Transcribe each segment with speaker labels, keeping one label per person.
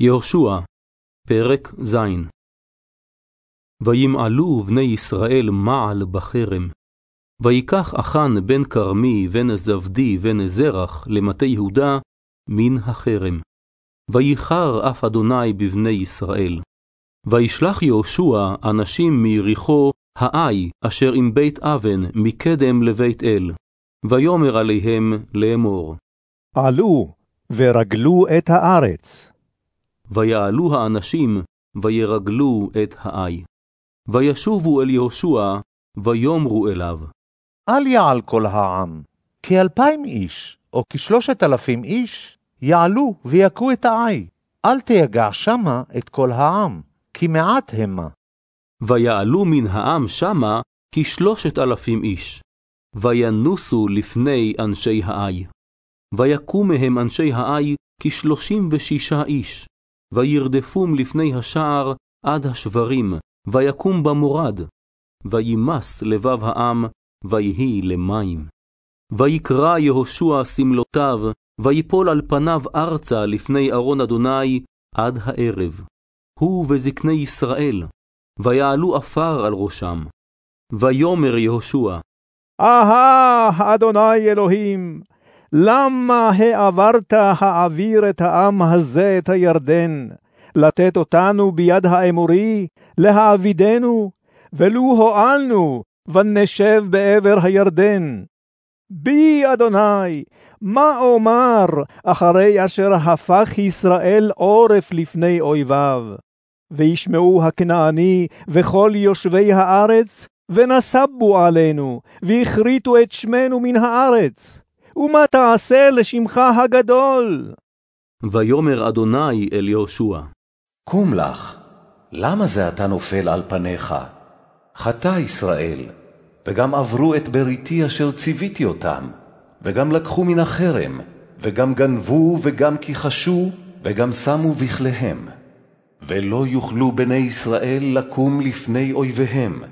Speaker 1: יהושע, פרק ז. וימעלו בני ישראל מעל בחרם. ויקח אחן בן כרמי בן זבדי בן זרח למטה יהודה מן החרם. וייחר אף אדוני בבני ישראל. וישלח יהושע אנשים מיריחו העי אשר עם בית אבן מקדם לבית אל. ויאמר עליהם לאמור.
Speaker 2: עלו ורגלו את הארץ.
Speaker 1: ויעלו האנשים, וירגלו את העי. וישובו אל יהושע, ויאמרו אליו.
Speaker 3: אל יעל כל העם, כי אלפיים איש, או כשלושת אלפים איש, יעלו ויכו את העי. אל תיגע שמה את כל העם, כי מעט המה.
Speaker 1: ויעלו מן העם שמה כשלושת אלפים איש. וינוסו לפני אנשי העי. ויקום מהם אנשי העי כשלושים ושישה איש. וירדפום לפני השער עד השברים, ויקום במורד. וימס לבב העם, ויהי למים. ויקרע יהושע שמלותיו, ויפול על פניו ארצה לפני ארון אדוני עד הערב. הוא וזקני ישראל, ויעלו עפר על ראשם. ויאמר יהושע,
Speaker 2: אהה, אדוני אלוהים, למה העברת האוויר את העם הזה את הירדן, לתת אותנו ביד האמורי, להעבידנו, ולו הועלנו, ונשב בעבר הירדן. בי, אדוני, מה אומר אחרי אשר הפך ישראל עורף לפני אויביו? וישמעו הכנעני וכל יושבי הארץ, ונסבו עלינו, והכריתו את שמנו מן הארץ. ומה תעשה לשמך הגדול?
Speaker 1: ויאמר אדוני אל יהושע,
Speaker 4: קום לך, למה זה אתה נופל על פניך? חטא ישראל, וגם עברו את בריתי אשר ציוויתי אותם, וגם לקחו מן החרם, וגם גנבו, וגם כיחשו, וגם שמו בכליהם. ולא יוכלו בני ישראל לקום לפני אויביהם,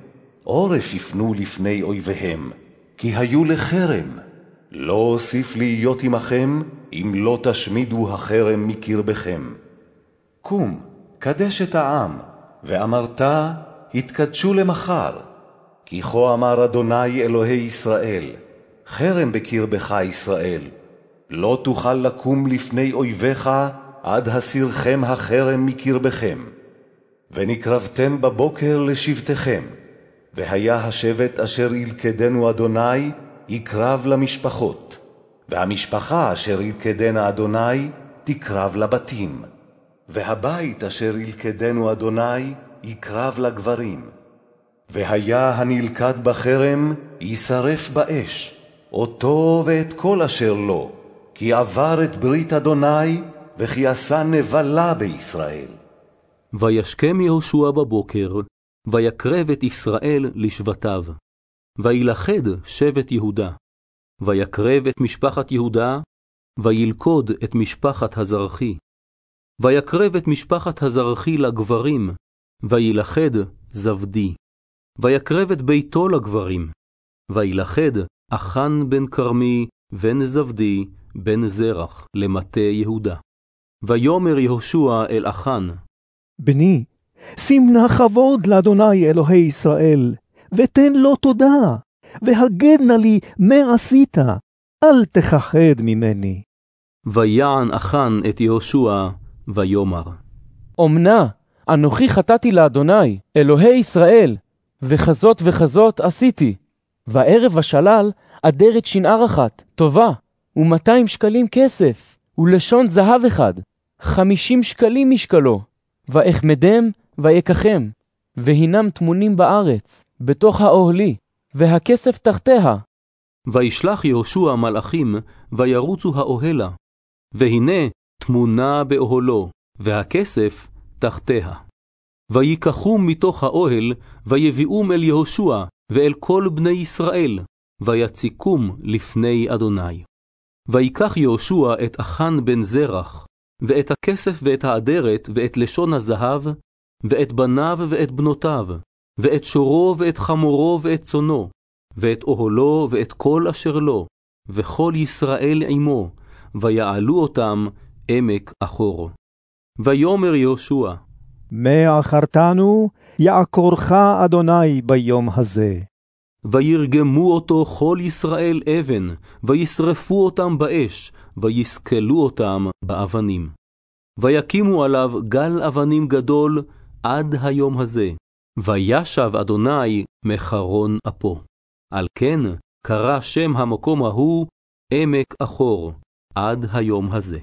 Speaker 4: עורף יפנו לפני אויביהם, כי היו לחרם. לא אוסיף להיות עמכם, אם לא תשמידו החרם מקרבכם. קום, קדש את העם, ואמרת, התקדשו למחר. כי כה אמר אדוני אלוהי ישראל, חרם בקרבך ישראל, לא תוכל לקום לפני אויביך עד הסירכם החרם מקרבכם. ונקרבתם בבוקר לשבטכם, והיה השבט אשר ילכדנו אדוני, יקרב למשפחות, והמשפחה אשר ילכדנה אדוני, תקרב לבתים, והבית אשר ילכדנו אדוני, יקרב לגברים. והיה הנלכד בחרם, יישרף באש, אותו ואת כל אשר לו, כי עבר את ברית אדוני, וכי עשה נבלה בישראל.
Speaker 1: וישכם יהושע בבוקר, ויקרב את ישראל לשבטיו. וילכד שבט יהודה. ויקרב את משפחת יהודה, וילכוד את משפחת הזרחי. ויקרב את משפחת הזרחי לגברים, וילכד זבדי. ויקרב את ביתו לגברים, וילכד אחן בן כרמי, בן זבדי, בן זרח, למטה יהודה. ויאמר יהושע אל אחן,
Speaker 2: בני, שים נא כבוד לאדוני אלוהי ישראל, ותן לו תודה, והגד נא לי מה עשית, אל תכחד ממני.
Speaker 1: ויען אחן את יהושע, ויאמר.
Speaker 5: אמנה, אנוכי חטאתי לאדוני, אלוהי ישראל, וכזאת וכזאת עשיתי. וערב השלל אדרת שנער אחת, טובה, ומאתיים שקלים כסף, ולשון זהב אחד, חמישים שקלים משקלו. ואחמדם ויקחם, והינם טמונים בארץ, בתוך האוהלי, והכסף תחתיה.
Speaker 1: וישלח יהושע מלאכים, וירוצו האוהלה. והנה תמונה באוהלו, והכסף תחתיה. ויקחום מתוך האוהל, ויביאום אל יהושע, ואל כל בני ישראל, ויציקום לפני אדוני. ויקח יהושע את אחן בן זרח, ואת הכסף ואת האדרת, ואת לשון הזהב, ואת בניו ואת בנותיו, ואת שורו ואת חמורו ואת צונו, ואת אוהלו ואת כל אשר לו, וכל ישראל עמו, ויעלו אותם עמק אחור. ויאמר יהושע,
Speaker 2: מה עכרתנו, יעקורך אדוני ביום הזה.
Speaker 1: וירגמו אותו כל ישראל אבן, וישרפו אותם באש, ויסקלו אותם באבנים. ויקימו עליו גל אבנים גדול עד היום הזה, וישב אדוני מחרון אפו. על כן קרא שם המקום ההוא עמק אחור, עד היום הזה.